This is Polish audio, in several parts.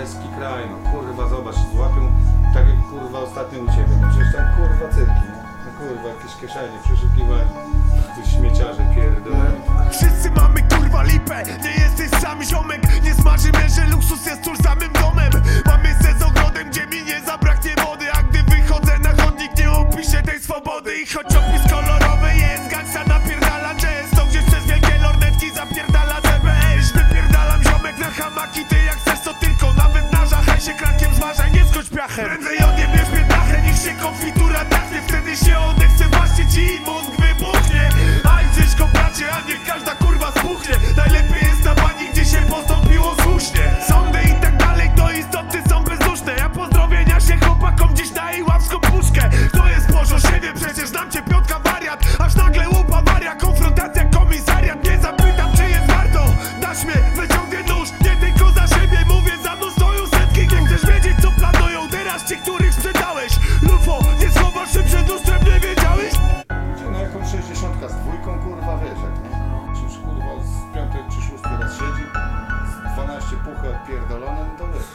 czeski kraj, no kurwa zobacz, złapią tak jak kurwa ostatnio u Ciebie, no przecież tam kurwa cyrki, no kurwa jakieś kieszenie, przeszukiwanie, tych śmieciarzy pierdolę. Wszyscy mamy kurwa pierdolonym to wiesz.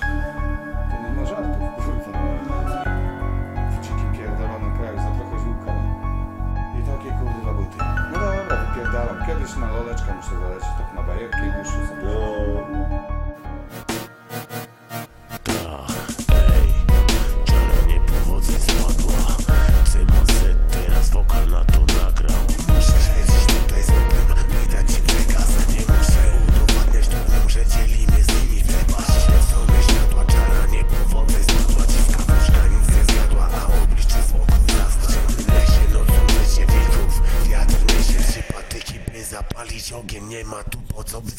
To nie ma żartów, kurwa. W dzikim pierdolonym kraju za trochę ziółka. I takie kurwa buty. No dobra, wypierdalam. Kiedyś na loleczkę muszę zalecieć, tak na bajerki muszę no. sobie. zapalić ogień, nie ma tu po co być.